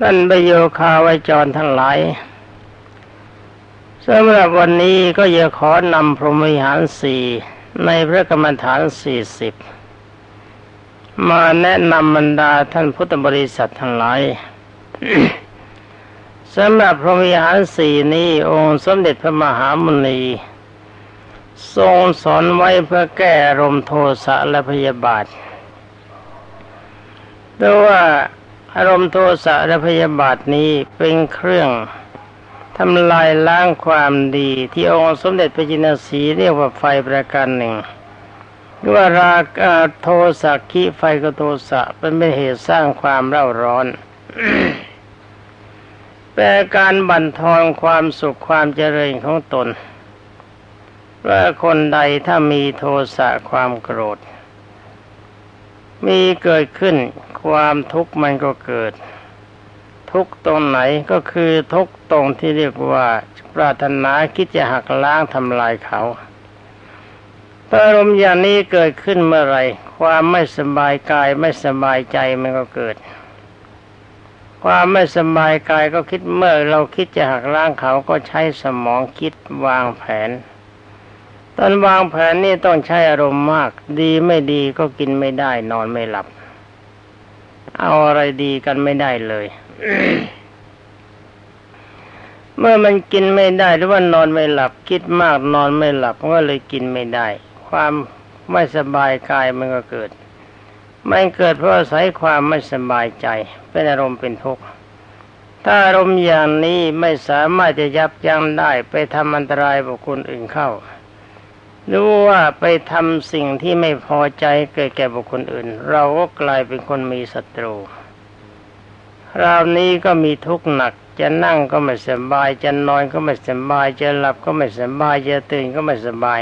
ท่านประโยคาไวจรทั้งหลายสำหรับวันนี้ก็จะขอนำพรหมวิหารสี่ในพระกรรมฐานสี่สิบมาแนะนำบรรดาท่านพุทธบริษัททั้งหลายสำหรับพรหมวิหารสี่นี้องค์สมเด็จพระมหามุนี ทรงสอนไว้เพื่อแก้อารมณ์โทสะและพยาบาทแต่ว่า อารมณ์โทสะและพยาบาทนี้เป็นเครื่องทำลายล้างความดี ที่องค์สมเด็จพระจินสีเรียกว่าไฟประการหนึ่งว่าราคาโทสะคิไฟกโทสะเป็นเป็นเหตุสร้างความเร่าร้อนแปลการบั่นทอนความสุขความเจริญของตน ว่าคนใดถ้ามีโทสะความโกรธ มีเกิดขึ้น ความทุกข์มันก็เกิด ทุกตรงไหนก็คือทุกตรงที่เรียกว่าปรารถนาคิดจะหักล้างทำลายเขาอารมณ์อย่างนี้เกิดขึ้นเมื่อไรความไม่สบายกายไม่สบายใจมันก็เกิด ความไม่สบายกายก็คิดเมื่อเราคิดจะหักล้างเขาก็ใช้สมองคิดวางแผน ตอนวางแผนนี่ต้องใช้อารมณ์มาก ดีไม่ดีก็กินไม่ได้ นอนไม่หลับ เอาอะไรดีกันไม่ได้เลย เมื่อมันกินไม่ได้หรือว่านอนไม่หลับ คิดมากนอนไม่หลับก็เลยกินไม่ได้ ความไม่สบายกายมันก็เกิด มันเกิดเพราะอาศัยความไม่สบายใจ เป็นอารมณ์เป็นทุกข์ถ้าอารมณ์อย่างนี้ไม่สามารถจะยับยั้งได้ไปทำอันตรายบุคคลอื่นเข้า รือว่าไปทำสิ่งที่ไม่พอใจเกิดแก่บุคคลอื่น เราก็กลายเป็นคนมีศัตรูคราวนี้ก็มีทุกข์หนัก จะนั่งก็ไม่สบาย จะนอนก็ไม่สบาย จะหลับก็ไม่สบาย จะตื่นก็ไม่สบาย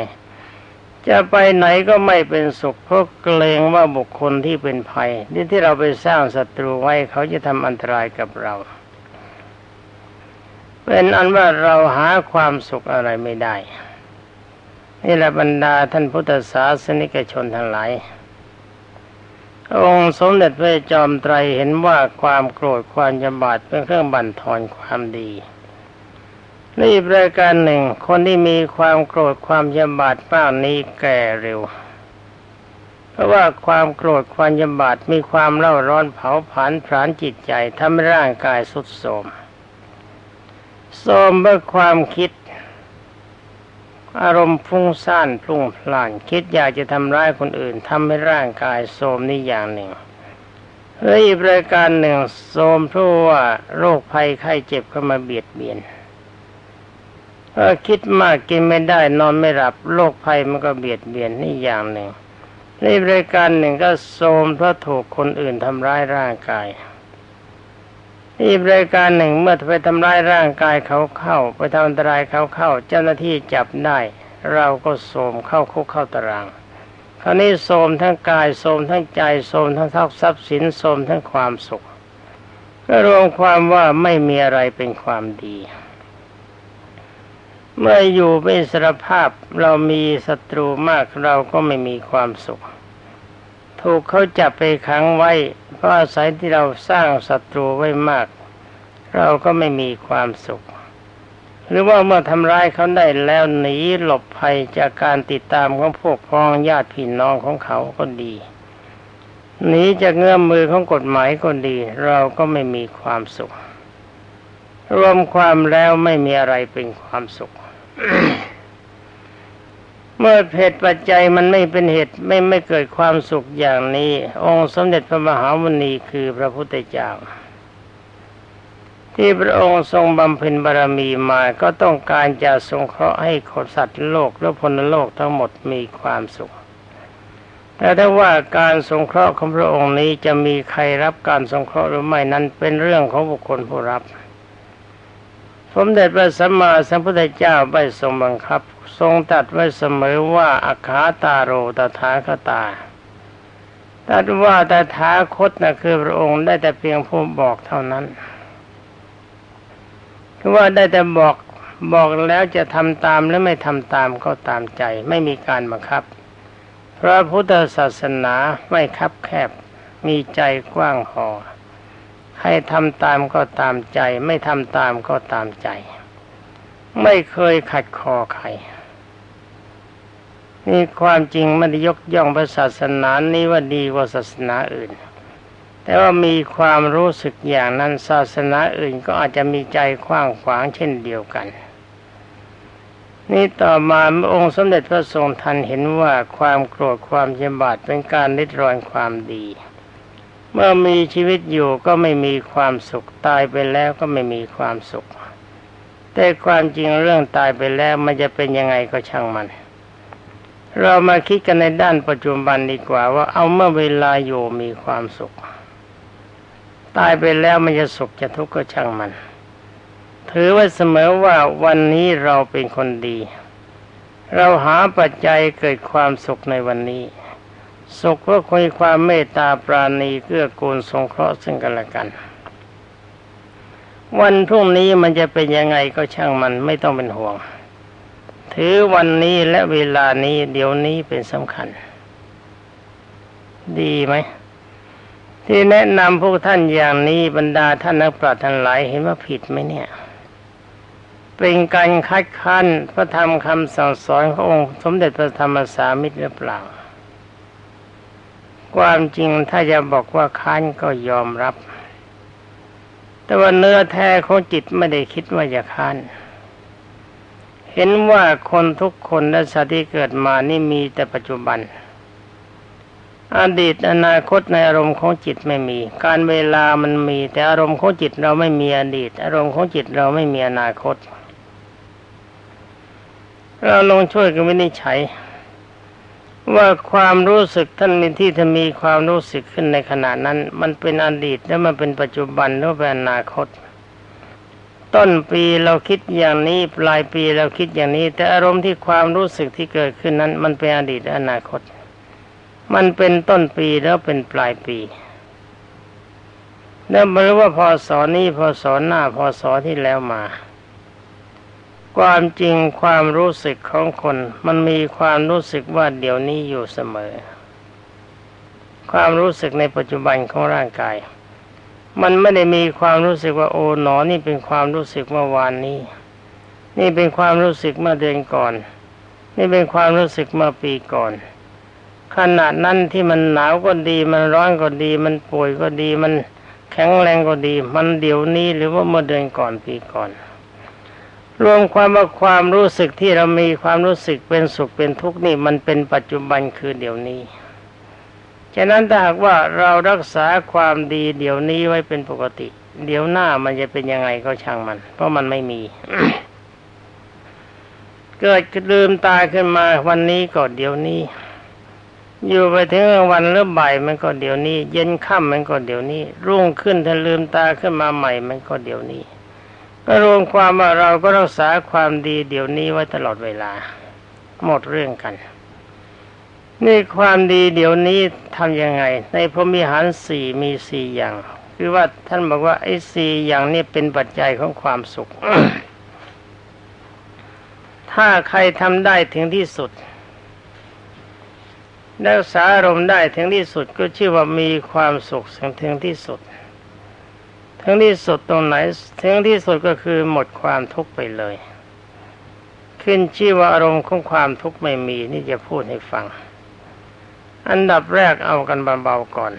จะไปไหนก็ไม่เป็นสุขเพราะเกรงว่าบุคคลที่เป็นภัยที่ที่เราไปสร้างศัตรูไว้เขาจะทำอันตรายกับเราเป็นอันว่าเราหาความสุขอะไรไม่ได้ นี่แหละบรรดาท่านพุทธศาสนิกชนทั้งหลาย องค์สมเด็จพระจอมไตรเห็นว่าความโกรธความยำบาดเป็นเครื่องบั่นทอนความดี นี่ประการหนึ่ง คนที่มีความโกรธความยำบาดมากนี้แก่เร็ว เพราะว่าความโกรธความยำบาดมีความเล่าร้อนเผาผลาญผลาญจิตใจทำให้ร่างกายสุดโทมโทมเมื่อความคิด อารมณ์ฟุ้งซ่านพลุ่งพล่าน คิดอยากจะทำร้ายคนอื่นทำให้ร่างกายโทมนี่อย่างหนึ่งและอีกประการหนึ่งโทมเพราะว่าโรคภัยไข้เจ็บเข้ามาเบียดเบียนคิดมากกินไม่ได้นอนไม่หลับโรคภัยมันก็เบียดเบียนนี่อย่างหนึ่งนี่บริการหนึ่งก็โทมเพราะถูกคนอื่นทำร้ายร่างกาย นี่บริการหนึ่งเมื่อไปทำร้ายร่างกายเขาเข้า ไปทำอันตรายเขาเข้า เจ้าหน้าที่จับได้ เราก็โทมเข้าคุกเข้าตารางคราวนี้โทมทั้งกายโทมทั้งใจโทมทั้งทรัพย์สินโทมทั้งความสุขก็รวมความว่าไม่มีอะไรเป็นความดี เมื่ออยู่เป็นสรภาพเรามีศัตรูมากเราก็ไม่มีความสุข ถูกเขาจับไปขังไว้ เพราะอาศัยที่เราสร้างศัตรูไว้มาก เราก็ไม่มีความสุข หรือว่าเมื่อทำร้ายเขาได้แล้วหนีหลบภัยจากการติดตามของพวกพ้องญาติพี่น้องของเขาก็ดีหนีจากเงื้อมมือของกฎหมายก็ดี เราก็ไม่มีความสุข รวมความแล้วไม่มีอะไรเป็นความสุข เมื่อเหตุปัจจัยมันไม่เป็นเหตุไม่ไม่เกิดความสุขอย่างนี้ องค์สมเด็จพระมหามุนีคือพระพุทธเจ้า ที่พระองค์ทรงบำเพ็ญบารมีมาก็ต้องการจะสงเคราะห์ให้คนสัตว์โลกและพลโลกทั้งหมดมีความสุข แต่ถ้าว่าการสงเคราะห์ของพระองค์นี้จะมีใครรับการสงเคราะห์หรือไม่นั้นเป็นเรื่องของบุคคลผู้รับสมเด็จพระสัมมาสัมพุทธเจ้าไม่ทรงบังคับ ทรงตัดไว้เสมอว่าอาคาตาโรตถาคตาตัดว่าตถาคตนะคือพระองค์ได้แต่เพียงผู้บอกเท่านั้นคือว่าได้แต่บอกบอกแล้วจะทำตามหรือไม่ทำตามก็ตามใจ ไม่มีการบังคับ พระพุทธศาสนาไม่คับแคบมีใจกว้างหอใให้ทำตามก็ตามใจ ไม่ทำตามก็ตามใจ ไม่เคยขัดคอใคร นี่ความจริงไม่ได้ยกย่องพระศาสนานี้ว่าดีกว่าศาสนาอื่น แต่ว่ามีความรู้สึกอย่างนั้นศาสนาอื่นก็อาจจะมีใจกว้างขวางเช่นเดียวกัน นี่ต่อมาองค์สมเด็จพระทรงทันเห็นว่าความโกรธความเจ็บาดเป็นการริดรอนความดี เมื่อมีชีวิตอยู่ก็ไม่มีความสุขตายไปแล้วก็ไม่มีความสุข แต่ความจริงเรื่องตายไปแล้วมันจะเป็นยังไงก็ช่างมัน เรามาคิดกันในด้านปัจจุบันดีกว่าว่าเอาเมื่อเวลาอยู่มีความสุข ตายไปแล้วมันจะสุขจะทุกข์ก็ช่างมัน ถือว่าเสมอว่าวันนี้เราเป็นคนดี เราหาปัจจัยเกิดความสุขในวันนี้ สุขก็คุยความเมตตาปราณีเกื้อกูลสงเคราะห์ซึ่งกันและกัน วันพรุ่งนี้มันจะเป็นยังไงก็ช่างมันไม่ต้องเป็นห่วง ถือวันนี้และเวลานี้เดี๋ยวนี้เป็นสำคัญ ดีไหม ที่แนะนำพวกท่านอย่างนี้บรรดาท่านนักปราชญ์ทั้งหลายเห็นว่าผิดไหมเนี่ย เป็นการคัดค้านพระธรรมคำสั่งสอนขององค์สมเด็จพระธรรมสามิตรหรือเปล่า ความจริงถ้าจะบอกว่าค้านก็ยอมรับ แต่ว่าเนื้อแท้ของจิตไม่ได้คิดว่าจะค้าน เห็นว่าคนทุกคนและสัตว์ที่เกิดมานี่มีแต่ปัจจุบัน อดีตอนาคตในอารมณ์ของจิตไม่มี การเวลามันมี แต่อารมณ์ของจิตเราไม่มีอดีต อารมณ์ของจิตเราไม่มีอนาคต เราลองช่วยกันวินิจฉัย ว่าความรู้สึกท่านมีที่ท่านมีความรู้สึกขึ้นในขณะนั้น มันเป็นอดีตแล้วมันเป็นปัจจุบันหรือเป็นอนาคต ต้นปีเราคิดอย่างนี้ปลายปีเราคิดอย่างนี้ แต่อารมณ์ที่ความรู้สึกที่เกิดขึ้นนั้น มันเป็นอดีตอนาคต มันเป็นต้นปีแล้วเป็นปลายปีแล้วไม่รู้ว่าพอสอนนี้พอสอนหน้าพอสอที่แล้วมา ความจริงความรู้สึกของคน มันมีความรู้สึกว่าเดี๋ยวนี้อยู่เสมอ ความรู้สึกในปัจจุบันของร่างกาย มันไม่ได้มีความรู้สึกว่าโอ้หนอนี่เป็นความรู้สึกเมื่อวานนี้ นี่เป็นความรู้สึกเมื่อเดือนก่อน นี่เป็นความรู้สึกเมื่อปีก่อน ขนาดนั้นที่มันหนาวก็ดี มันร้อนก็ดี มันป่วยก็ดี มันแข็งแรงก็ดี มันเดี๋ยวนี้หรือว่าเมื่อเดือนก่อนปีก่อน รวมความว่าความรู้สึกที่เรามีความรู้สึกเป็นสุขเป็นทุกข์นี่มันเป็นปัจจุบันคือเดี๋ยวนี้ ฉะนั้นถ้าหากว่าเรารักษาความดีเดี๋ยวนี้ไว้เป็นปกติ เดี๋ยวหน้ามันจะเป็นยังไงก็ช่างมัน เพราะมันไม่มี เกิดลืมตาขึ้นมาวันนี้ก็เดี๋ยวนี้ อยู่ไปถึงวันเริ่มบ่ายมันก็เดี๋ยวนี้ เย็นค่ำมันก็เดี๋ยวนี้ รุ่งขึ้นถ้าลืมตาขึ้นมาใหม่มันก็เดี๋ยวนี้ ก็รวมความว่าเราก็รักษาความดีเดี๋ยวนี้ไว้ตลอดเวลา หมดเรื่องกัน นี่ความดีเดี๋ยวนี้ทำยังไง ในพรมีหารสี่มีสี่อย่าง คือว่าท่านบอกว่าไอ้สี่อย่างนี้เป็นปัจจัยของความสุข ถ้าใครทำได้ถึงที่สุดรักษาอารมณ์ได้ถึงที่สุดก็ชื่อว่ามีความสุขถึงที่สุดถึงที่สุดตรงไหนถึงที่สุดก็คือหมดความทุกข์ไปเลย ขึ้นชื่อว่าอารมณ์ของความทุกข์ไม่มีนี่จะพูดให้ฟัง อันดับแรกเอากันเบาๆก่อน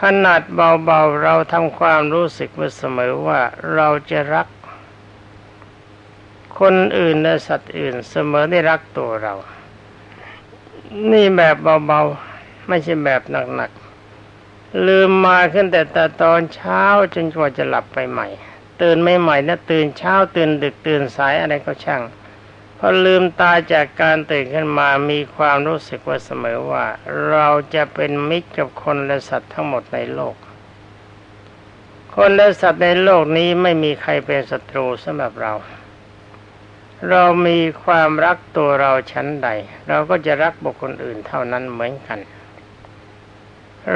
ขนาดเบาๆเราทำความรู้สึกมาเสมอว่าเราจะรัก คนอื่นและสัตว์อื่นเสมอได้รักตัวเรา นี่แบบเบาๆ ไม่ใช่แบบหนักๆ ลืมมาขึ้นแต่แต่ตอนเช้าจนกว่าจะหลับไปใหม่ ตื่นไม่ใหม่นะตื่นเช้าตื่นดึกตื่นสายอะไรก็ช่าง อลืมตาจากการตื่นขึ้นมามีความรู้สึกว่าเสมอว่า เราจะเป็นมิตรกับคนและสัตว์ทั้งหมดในโลก คนและสัตว์ในโลกนี้ไม่มีใครเป็นศัตรูสำหรับเรา เรามีความรักตัวเราชั้นใด เราก็จะรักบุคคลอื่นเท่านั้นเหมือนกัน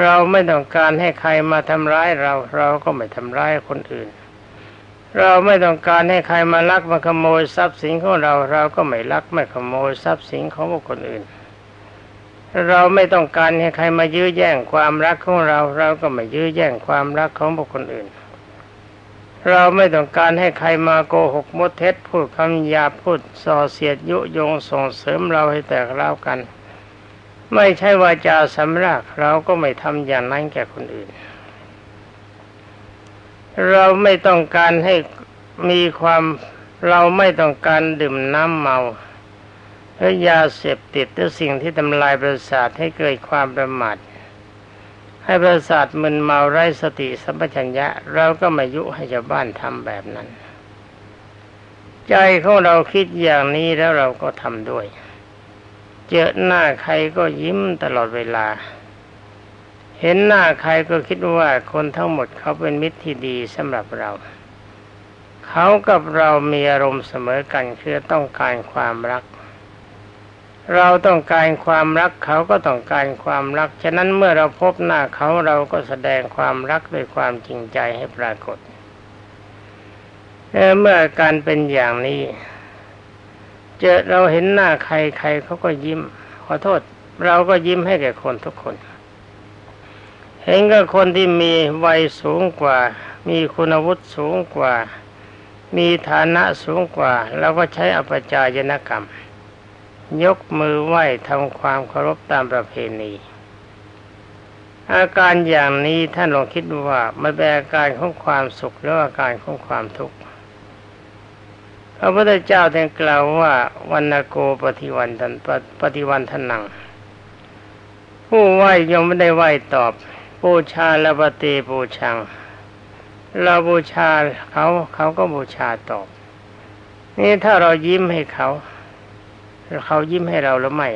เราไม่ต้องการให้ใครมาทำร้ายเรา เราก็ไม่ทำร้ายคนอื่น เราไม่ต้องการให้ใครมาลักมาขโมยทรัพย์สินของเราเราก็ไม่ลักไม่ขโมยทรัพย์สินของบุคคลอื่น เราไม่ต้องการให้ใครมายื้อแย่งความรักของเราเราก็ไม่ยื้อแย่งความรักของบุคคลอื่น เราไม่ต้องการให้ใครมาโกหกมดเท็จพูดคำหยาพูดส่อเสียดยุยงส่งเสริมเราให้แตกเล่ากัน ไม่ใช่วาจะสำรักเราก็ไม่ทำอย่างนั้นแก่คนอื่น เราไม่ต้องการให้มีความเราไม่ต้องการดื่มน้ำเมาหรือยาเสพติดหรือสิ่งที่ทำลายประสาทให้เกิดความประมาทให้ประสาทมึนเมาไร้สติสัมปชัญญะ เราก็ไม่ยุให้ชาวบ้านทำแบบนั้น ใจของเราคิดอย่างนี้แล้วเราก็ทำด้วย เจอหน้าใครก็ยิ้มตลอดเวลา เห็นหน้าใครก็คิดว่าคนทั้งหมดเขาเป็นมิตรที่ดีสำหรับเรา เขากับเรามีอารมณ์เสมอกันคือต้องการความรัก เราต้องการความรักเขาก็ต้องการความรัก ฉะนั้นเมื่อเราพบหน้าเขาเราก็แสดงความรักด้วยความจริงใจให้ปรากฏเมื่อการเป็นอย่างนี้ เจอเราเห็นหน้าใครใครเขาก็ยิ้ม ขอโทษ เราก็ยิ้มให้แก่คนทุกคน เห็นกับคนที่มีวัยสูงกว่า มีคุณวุฒิสูงกว่า มีฐานะสูงกว่าเราก็ใช้อปจายนกรรม ยกมือไหว้ทำความเคารพตามประเพณี อาการอย่างนี้ท่านลองคิดดูว่ามันเป็นอาการของความสุขหรืออาการของความทุกข์พระพุทธเจ้าท่านกล่าวว่าวันโกปฏิวันทันปฏิวันทนังผู้ไหว้ยังไม่ได้ไหว้ตอบ บูชาละปฏิบูชัง เราบูชาเขาเขาก็บูชาตอบ นี่ถ้าเรายิ้มให้เขาเขายิ้มให้เราหรือไม่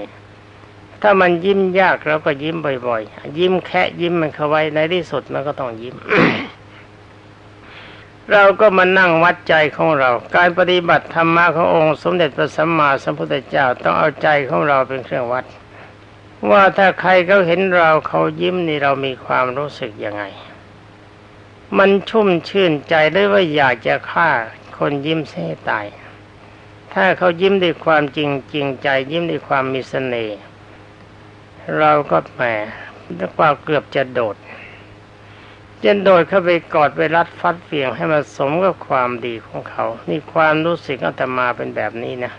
ถ้ามันยิ้มยากเราก็ยิ้มบ่อยๆ ยิ้มแค่ยิ้มมันเข้าไว้ในที่สุดมันก็ต้องยิ้ม เราก็มานั่งวัดใจของเรา การปฏิบัติธรรมะขององค์ สมเด็จพระสัมมาสัมพุทธเจ้าต้องเอาใจของเราเป็นเครื่องวัด ว่าถ้าใครเขาเห็นเราเขายิ้มนี่เรามีความรู้สึกยังไง มันชุ่มชื่นใจได้ว่าอยากจะฆ่าคนยิ้มเสียตาย ถ้าเขายิ้มด้วยความจริงจริงใจ ยิ้มด้วยความมีเสน่ห์เราก็แหมความเกือบจะโดดจะโดดเข้าไปกอดไปรัดฟัดเฟียงให้มันสมกับความดีของเขา นี่ความรู้สึกอาตมาเป็นแบบนี้นะ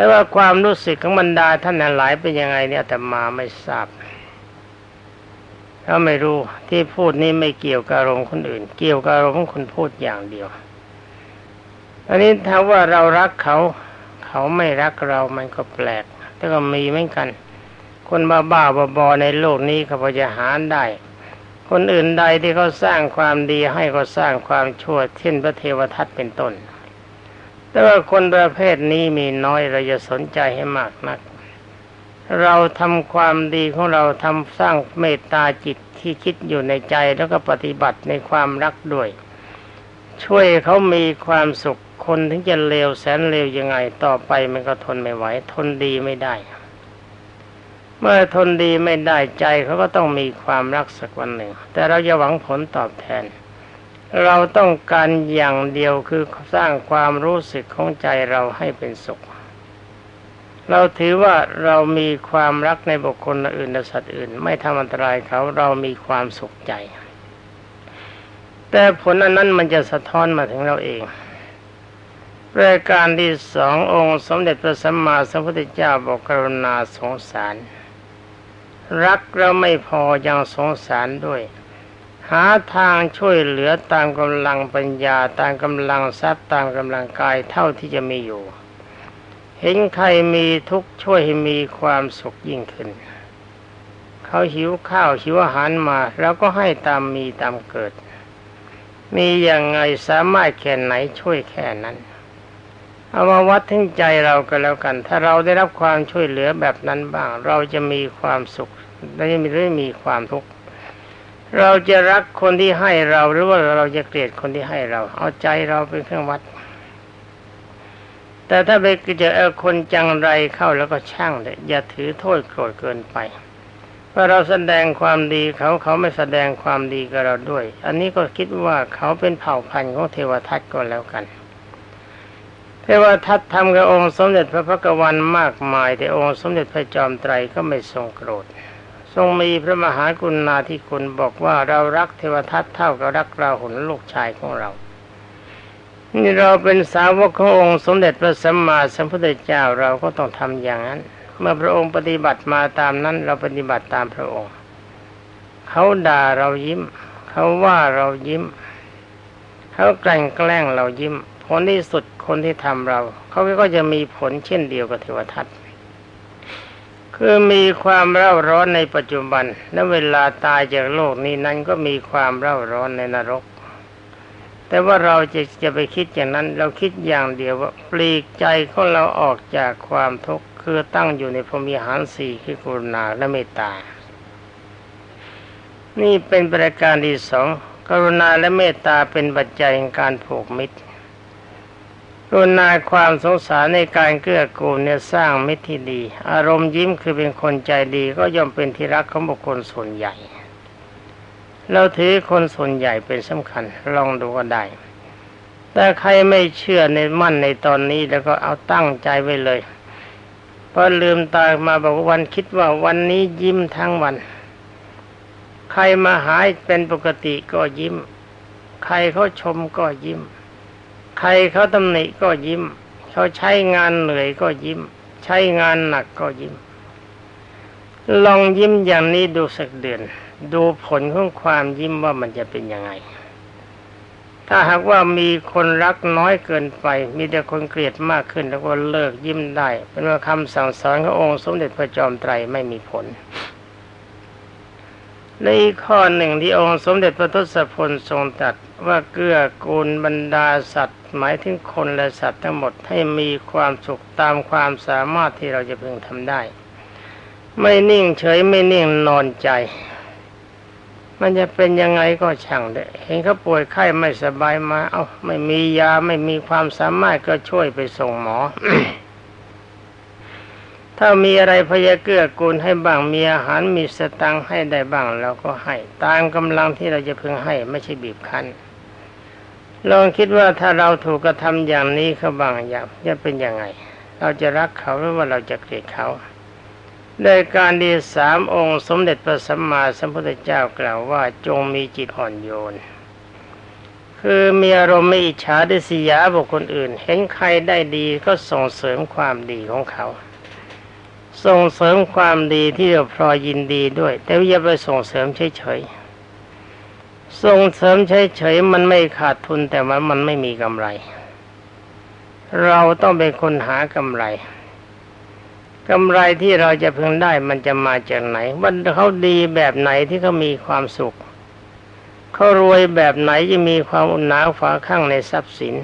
แต่ว่าความรู้สึกของบรรดาท่านหลายเป็นยังไงเนี่ยอาตมาไม่ทราบเราไม่รู้ที่พูดนี้ไม่เกี่ยวกับอารมณ์คนอื่น เกี่ยวกับอารมณ์คนพูดอย่างเดียว อันนี้ถ้าว่าเรารักเขา เขาไม่รักเรามันก็แปลก แต่ก็มีเหมือนกัน คนบ้าบ้าบอในโลกนี้เขาพอจะหาได้ คนอื่นใดที่เขาสร้างความดีให้ก็สร้างความชั่วเช่นพระเทวทัตเป็นต้น แต่ว่าคนประเภทนี้มีน้อยเราจะสนใจให้มากนัก เราทำความดีของเราทำสร้างเมตตาจิตที่คิดอยู่ในใจแล้วก็ปฏิบัติในความรักด้วย ช่วยเขามีความสุขคนถึงจะเลวแสนเลวยังไงต่อไปมันก็ทนไม่ไหว ทนดีไม่ได้ เมื่อทนดีไม่ได้ใจเขาก็ต้องมีความรักสักวันหนึ่ง แต่เราจะหวังผลตอบแทน เราต้องการอย่างเดียวคือสร้างความรู้สึกของใจเราให้เป็นสุข เราถือว่าเรามีความรักในบุคคลอื่นสัตว์อื่น ไม่ทำอันตรายเขาเรามีความสุขใจ แต่ผลอันนั้นมันจะสะท้อนมาถึงเราเองรายการที่สององค์ สมเด็จพระสัมมาสัมพุทธเจ้าบอกกรุณาสงสาร รักเราไม่พอยังสงสารด้วย หาทางช่วยเหลือตามกำลังปัญญาตามกำลังทรัพย์ตามกำลังกายเท่าที่จะมีอยู่ เห็นใครมีทุกช่วยให้มีความสุขยิ่งขึ้น เขาหิวข้าวหิวอาหารมาเราก็ให้ตามมีตามเกิด มีอย่างไงสามารถแค่ไหนช่วยแค่นั้น เอามาวัดถึงใจเราก็แล้วกัน ถ้าเราได้รับความช่วยเหลือแบบนั้นบ้าง เราจะมีความสุขและไม่ได้มีความทุกข์ เราจะรักคนที่ให้เราหรือว่าเราจะเกลียดคนที่ให้เรา เอาใจเราเป็นเครื่องวัด แต่ถ้าไปเจอคนจังไรเข้าแล้วก็ช่างเลยอย่าถือโทษโกรธเกินไปพราะเราแสดงความดีเขาเขาไม่แสดงความดีกับเราด้วย อันนี้ก็คิดว่าเขาเป็นเผ่าพันธุ์ของเทวทัตก็แล้วกัน เทวทัตทำกับองค์สมเด็จพระพักวันมากมาย แต่องค์สมเด็จพระจอมไตรก็ไม่ทรงโกรธ ทรงมีพระมหากรุณาธิคุณบอกว่าเรารักเทวทัตเท่ากับรักราหุลลูกชายของเรา นี่เราเป็นสาวกขององค์สมเด็จพระสัมมาสัมพุทธเจ้าเราก็ต้องทำอย่างนั้น เมื่อพระองค์ปฏิบัติมาตามนั้น เราปฏิบัติตามพระองค์ เขาด่าเรายิ้ม เขาว่าเรายิ้ม เขาแกล้งแกล้งเรายิ้มผลที่สุดคนที่ทำเรา เขาก็จะมีผลเช่นเดียวกับเทวทัต คือมีความเร่าร้อนในปัจจุบัน และเวลาตายจากโลกนี้นั้นก็มีความเร่าร้อนในนรก แต่ว่าเราจะจะไปคิดอย่างนั้น เราคิดอย่างเดียวว่าปลีกใจของเราออกจากความทุกข์คือตั้งอยู่ในพรมีหารสี่คือกรุณาและเมตตา นี่เป็นประการที่สองกรุณาและเมตตาเป็นปัจจัยในการผูกมิตร รุณาความสงสารในการเกื้อกูลเนี่ยสร้างมิตรที่ดี อารมณ์ยิ้มคือเป็นคนใจดีก็ย่อมเป็นที่รักของบุคคลส่วนใหญ่ เราถือคนส่วนใหญ่เป็นสำคัญลองดูก็ได้ แต่ใครไม่เชื่อในมั่นในตอนนี้แล้วก็เอาตั้งใจไว้เลยพอลืมตามาบอกวันคิดว่าวันนี้ยิ้มทั้งวัน ใครมาหายเป็นปกติก็ยิ้ม ใครเขาชมก็ยิ้ม ใครเขาตำหนิก็ยิ้ม เขาใช้งานเหนื่อยก็ยิ้ม ใช้งานหนักก็ยิ้ม ลองยิ้มอย่างนี้ดูสักเดือน ดูผลของความยิ้มว่ามันจะเป็นยังไง ถ้าหากว่ามีคนรักน้อยเกินไป มีแต่คนเกลียดมากขึ้นแล้วก็เลิกยิ้มได้ เป็นว่าคำสั่งสอนขององค์สมเด็จพระจอมไตรไม่มีผล และอีกข้อหนึ่งที่องค์สมเด็จพระทศพลทรงตรัสว่าเกื้อกูลบรรดาสัตว์ หมายถึงคนและสัตว์ทั้งหมดให้มีความสุขตามความสามารถที่เราจะพึงทำได้ ไม่นิ่งเฉยไม่นิ่งนอนใจ มันจะเป็นยังไงก็ช่างเด้เห็นเขาป่วยไข้ไม่สบายมา เอา้าไม่มียาไม่มีความสามารถก็ช่วยไปส่งหมอ ถ้ามีอะไรพยาเกื้อกูลให้บ้างมีอาหารมีสตังค์ให้ได้บ้างเราก็ให้ ตามกำลังที่เราจะพึงให้ไม่ใช่บีบคั้นลองคิดว่าถ้าเราถูกกระทำอย่างนี้เขาบางอย่างจะเป็นยังไง เราจะรักเขาหรือว่าเราจะเกลียดเขาในการดีสามองค์สมเด็จพระสัมมาสัมพุทธเจ้ากล่าวว่าจงมีจิตอ่อนโยน คือมีอารมณ์ไม่อิจฉาดิสยาบุคคลอื่น เห็นใครได้ดีก็ส่งเสริมความดีของเขา ส่งเสริมความดีที่เราพลอยยินดีด้วย แต่อย่าไปส่งเสริมเฉยๆส่งเสริมเฉยๆมันไม่ขาดทุนแต่ว่ามันไม่มีกำไร เราต้องเป็นคนหากำไรกำไรที่เราจะพึงได้มันจะมาจากไหนวันเขาดีแบบไหนที่เขามีความสุขเขารวยแบบไหนจะมีความอุ่นหนาฝาข้างในทรัพย์สิน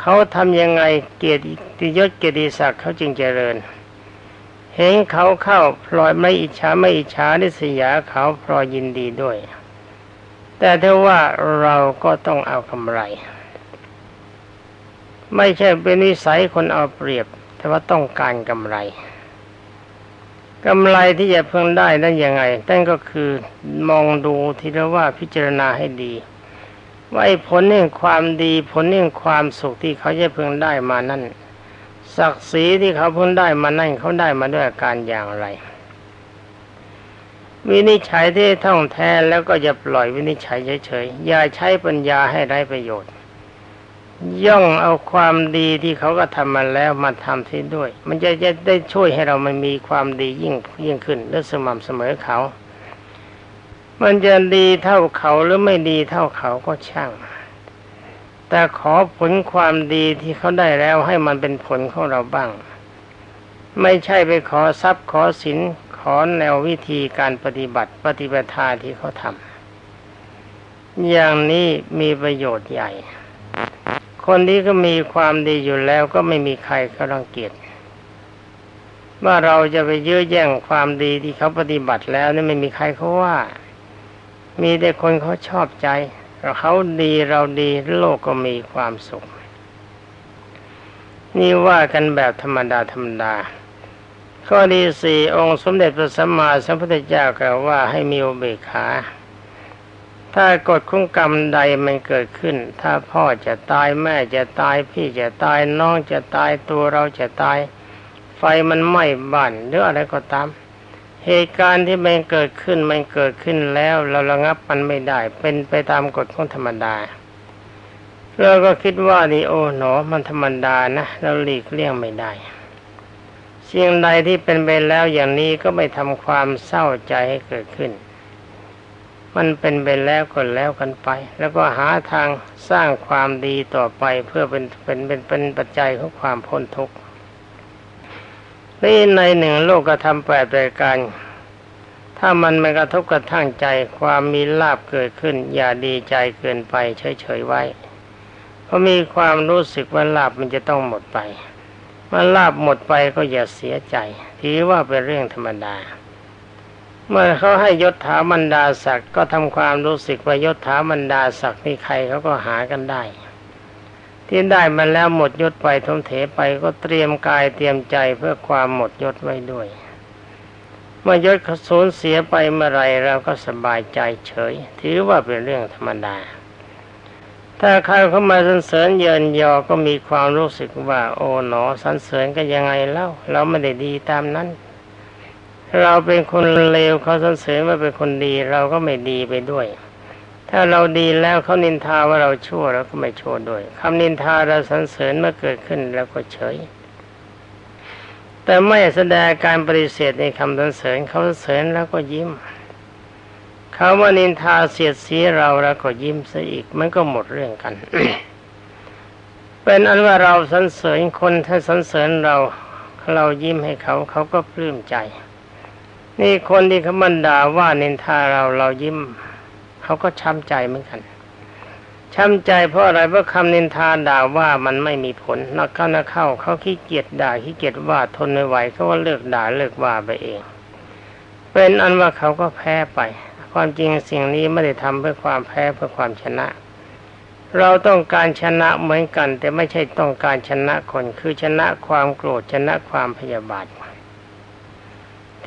เขาทำยังไงเกียรติยศเกียรติศักดิ์เขาจึงเจริญ เห็นเขาเข้าพลอยไม่อิจฉาไม่อิจฉานิสยาเขาพลอยยินดีด้วย แต่ถ้าว่าเราก็ต้องเอากำไร ไม่ใช่เป็นนิสัยคนเอาเปรียบ แต่ว่าต้องการกำไรกำไรที่จะเพิ่งได้นั้นยังไงนั่นก็คือมองดูทีละว่าพิจารณาให้ดี ว่าผลแห่งความดีผลแห่งความสุขที่เขาจะเพิ่งได้มานั่น ศักดิ์ศรีที่เขาพ้นได้มานั่นเขาได้มาด้วยอาการอย่างไร วินิจฉัยที่ท่องแท้แล้วก็จะปล่อยวินิจฉัยเฉยๆอย่าใช้ปัญญาให้ได้ประโยชน์ ย่องเอาความดีที่เขาก็ทำมาแล้วมาทำที่ด้วย มันจะจะได้ช่วยให้เรามันมีความดียิ่งยิ่งขึ้นและสม่ำเสมอเขา มันจะดีเท่าเขาหรือไม่ดีเท่าเขาก็ช่าง แต่ขอผลความดีที่เขาได้แล้วให้มันเป็นผลของเราบ้าง ไม่ใช่ไปขอทรัพย์ขอสินขอแนววิธีการปฏิบัติปฏิบัติทาที่เขาทำอย่างนี้มีประโยชน์ใหญ่ คนที่ก็มีความดีอยู่แล้วก็ไม่มีใครเขารังเกียจว่าเราจะไปยื้อแย่งความดีที่เขาปฏิบัติแล้วนี่ไม่มีใครเขาว่า มีแต่คนเขาชอบใจ เขาดีเราดีโลกก็มีความสุข นี่ว่ากันแบบธรรมดาธรรมดา ข้อดีสี่องค์สมเด็จพระสัมมาสัมพุทธเจ้ากล่าวว่าให้มีอุเบกขา ถ้ากฎของกรรมใดมันเกิดขึ้น ถ้าพ่อจะตายแม่จะตายพี่จะตายน้องจะตายตัวเราจะตาย ไฟมันไหม้บ้านหรืออะไรก็ตาม เหตุการณ์ที่มันเกิดขึ้นมันเกิดขึ้นแล้ว เราระงับมันไม่ได้ เป็นไปตามกฎของธรรมดาเราก็คิดว่านี่โอ้หนอมันธรรมดานะเราหลีกเลี่ยงไม่ได้สิ่งใดที่เป็นไปแล้วอย่างนี้ก็ไม่ทำความเศร้าใจให้เกิดขึ้น มันเป็นไปแล้วก็แล้วกันไป แล้วก็หาทางสร้างความดีต่อไปเพื่อเป็นเป็นเป็นเป็นปัจจัยของความพ้นทุกข์ นี่ในหนึ่งโลกกระทำแปดรายการ ถ้ามันไม่กระทบกระทั่งใจความมีลาบเกิดขึ้น อย่าดีใจเกินไปเฉยๆไว้ เพราะมีความรู้สึกว่าลาบมันจะต้องหมดไปเมื่อลาบหมดไปก็อย่าเสียใจถือว่าเป็นเรื่องธรรมดา เมื่อเขาให้ยศถาบรรดาศักดิ์ก็ทำความรู้สึกว่ายศถาบรรดาศักดิ์นี่ใครเขาก็หากันได้ ที่ได้มาแล้วหมดยศไปทมเถไปก็เตรียมกายเตรียมใจเพื่อความหมดยศไว้ด้วย เมื่อยศสูญเสียไปเมื่อไรเราก็สบายใจเฉย ถือว่าเป็นเรื่องธรรมดา ถ้าใครเข้ามาสรรเสริญเยินยอก็มีความรู้สึกว่า โอ๋หนอสรรเสริญก็ยังไงเล่า เราไม่ได้ดีตามนั้น เราเป็นคนเลวเขาสรรเสริญว่าเป็นคนดีเราก็ไม่ดีไปด้วย ถ้าเราดีแล้วเขานินทาว่าเราชั่วเราก็ไม่ชั่วด้วยคำนินทาเราสรรเสริญเมื่อเกิดขึ้นเราก็เฉย แต่ไม่แสดงการปฏิเสธในคำสรรเสริญเขาสรรเสริญแล้วก็ยิ้มเขาว่านินทาเสียดสีเราแล้วก็ยิ้มซะอีกมันก็หมดเรื่องกัน เป็นอันว่าเราสรรเสริญคนถ้าสรรเสริญเราเรายิ้มให้เขาเขาก็ปลื้มใจ นี่คนที่เขามันด่าว่านินทาเราเรายิ้ม เขาก็ช้ำใจเหมือนกันช้ำใจเพราะอะไรเพราะคำนินทาด่าว่ามันไม่มีผลนักเข้านักเข้าเขาขี้เกียจด่าขี้เกียจว่าทนไม่ไหวเขาว่าเลิกด่าเลิกว่าไปเอง เป็นอันว่าเขาก็แพ้ไป ความจริงสิ่งนี้ไม่ได้ทำเพื่อความแพ้เพื่อความชนะ เราต้องการชนะเหมือนกัน แต่ไม่ใช่ต้องการชนะคนคือชนะความโกรธชนะความพยาบาท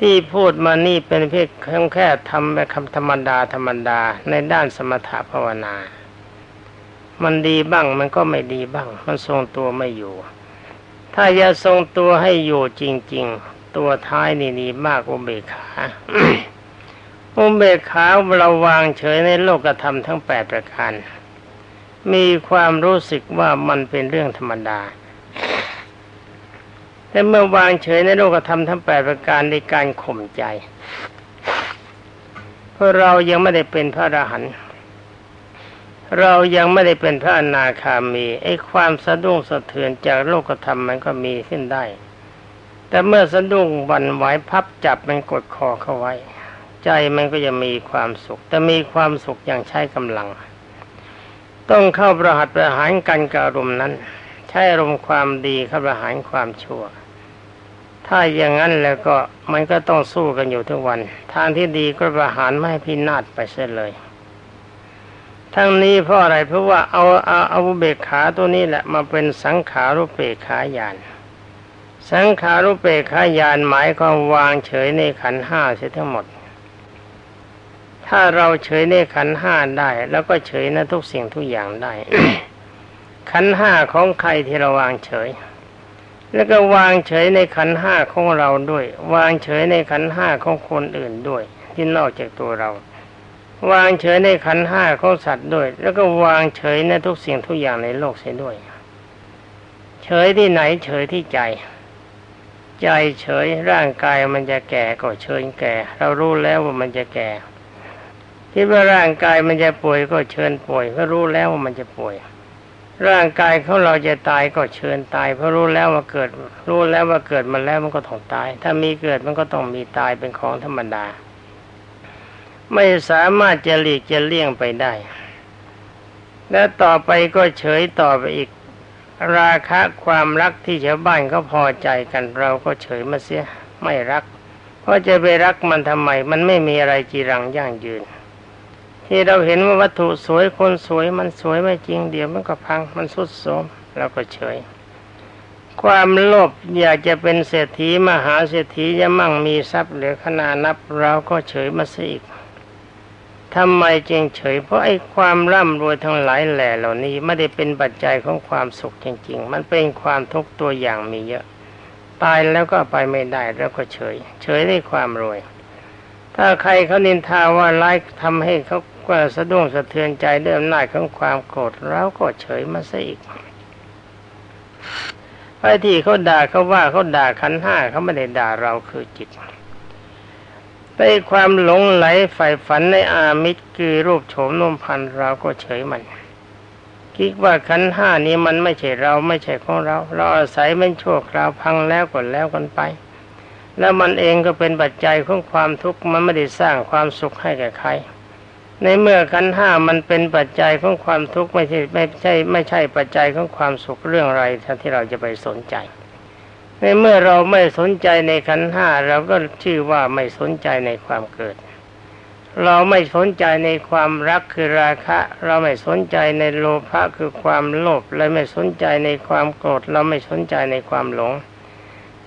ที่พูดมานี่เป็นเพียงแค่ทำแบบคำธรรมดาธรรมดาในด้านสมถะภาวนา มันดีบ้างมันก็ไม่ดีบ้าง มันทรงตัวไม่อยู่ ถ้าจะทรงตัวให้อยู่จริง ๆ ตัวท้ายนี่ดีมากอุเบกขาอุเบกขาเราวางเฉยในโลกธรรมทั้งแปดประการ มีความรู้สึกว่ามันเป็นเรื่องธรรมดา แต่เมื่อวางเฉยในโลกธรรมทั้งแปดประการในการข่มใจ เพราะเรายังไม่ได้เป็นพระอรหันต์เรายังไม่ได้เป็นพระอนาคามีไอ้ความสะดุ้งสะเทือนจากโลกธรรมมันก็มีขึ้นได้ แต่เมื่อสะดุ้งวันไหวพับจับมันกดคอเข้าไว้ ใจมันก็จะมีความสุข แต่มีความสุขอย่างใช้กำลัง ต้องเข้าประหัตประหารกันกับอารมณ์นั้น ใช้อารมณ์ความดีเข้าประหารความชั่ว ถ้าอย่างนั้นแล้วก็มันก็ต้องสู้กันอยู่ทุกวัน ทางที่ดีก็ประหารไม่ให้พินาศไปเสียเลย ทั้งนี้เพราะอะไรเพราะว่าเอาเอาเอาเบกขาตัวนี้แหละมาเป็นสังขารุเปกขายาน สังขารุเปกขายานหมายความวางเฉยในขันห้าเสียทั้งหมด ถ้าเราเฉยในขันห้าได้ แล้วก็เฉยในทุกสิ่งทุกอย่างได้ ขันห้าของใครที่เราวางเฉย แล้วก็วางเฉยในขันห้าของเราด้วย วางเฉยในขันห้าของคนอื่นด้วย ที่นอกจากตัวเรา วางเฉยในขันห้าของสัตว์ด้วย แล้วก็วางเฉยในทุกสิ่งทุกอย่างในโลกเสียด้วย เฉยที่ไหนเฉยที่ใจ ใจเฉยร่างกายมันจะแก่ก็เฉยแก่ เรารู้แล้วว่ามันจะแก่คิดว่าร่างกายมันจะป่วยก็เชิญป่วยเพรารู้แล้วว่ามันจะป่วย ร่างกายของเราจะตายก็เชิญตาย เพราะรู้แล้วว่าเกิด รู้แล้วว่าเกิดมาแล้วมันก็ต้องตาย ถ้ามีเกิดมันก็ต้องมีตายเป็นของธรรมดา ไม่สามารถจะหลีกจะเลี่ยงไปได้ และต่อไปก็เฉยต่อไปอีก ราคะความรักที่ชาวบ้านก็พอใจกันเราก็เฉยมาเสียไม่รัก เพราะจะไปรักมันทำไม มันไม่มีอะไรจีรังยั่งยืน ที่เราเห็นว่าวัตถุสวยคนสวยมันสวยไม่จริงเดี๋ยวมันก็พังมันสุดโทรมเราก็เฉย ความโลภอยากจะเป็นเศรษฐีมหาเศรษฐีจะมั่งมีทรัพย์เหลือขนานับเราก็เฉยมาสิอีกทำไมจึงเฉย เพราะไอ้ความร่ำรวยทั้งหลายแหล่เหล่านี้ไม่ได้เป็นปัจจัยของความสุขจริง ๆ มันเป็นความทุกข์ตัวอย่างมีเยอะ ตายแล้วก็ไปไม่ได้แล้วก็เฉย เฉยได้ความรวย ถ้าใครเขานินทาว่าร้ายทำให้เขา ก็สะดุ้งสะเทือนใจด้วยอำนาจของความโกรธเราก็เฉยมาซะอีกไอ้ที่เขาด่าเขาว่าเขาด่าขันห้าเขาไม่ได้ด่าเราคือจิตในความหลงไหลใฝ่ฝันในอามิตรคือรูปโฉมนมพันเราก็เฉยมันคิดว่าขันห้านี้มันไม่ใช่เราไม่ใช่ของเรา เราอาศัยมันชั่วคราวพังแล้วก็แล้วกันไป แล้วมันเองก็เป็นปัจจัยของความทุกข์มันไม่ได้สร้างความสุขให้แก่ใคร ในเมื่อขันห้ามันเป็นปัจจัยของความทุกข์ไม่ใช่ไม่ใช่ไม่ใช่ปัจจัยของความสุขเรื่องอะไรที่เราจะไปสนใจ ในเมื่อเราไม่สนใจในขันห้าเราก็ชื่อว่าไม่สนใจในความเกิด เราไม่สนใจในความรักคือราคะ เราไม่สนใจในโลภะคือความโลภและไม่สนใจในความโกรธเราไม่สนใจในความหลง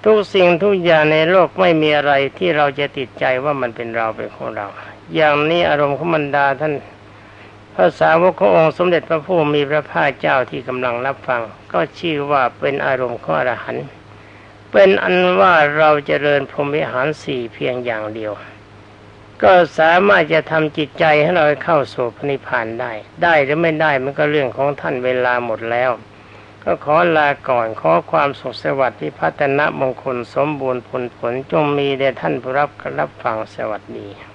ทุกสิ่งทุกอย่างในโลกไม่มีอะไรที่เราจะติดใจว่ามันเป็นเราเป็นของเรา อย่างนี้อารมณ์ของมันดาท่านภาษาวกขององค์สมเด็จพระผู้มีพระภาคเจ้าที่กำลังรับฟัง ก็ชื่อว่าเป็นอารมณ์ของอรหันต์เป็นอันว่าเราจเจริญพรหมวิหารสี่เพียงอย่างเดียว ก็สามารถจะทำจิตใจให้เราเข้าสู่พระนิพพานได้ ได้หรือไม่ได้มันก็เรื่องของท่านเวลาหมดแล้ว ก็ขอลาก่อนขอความสุขสวัสดิ์ที่พัฒนามงคลสมบูรณ์ผลผลจงมีแด่ท่านผู้รับรับฟังสวัสดี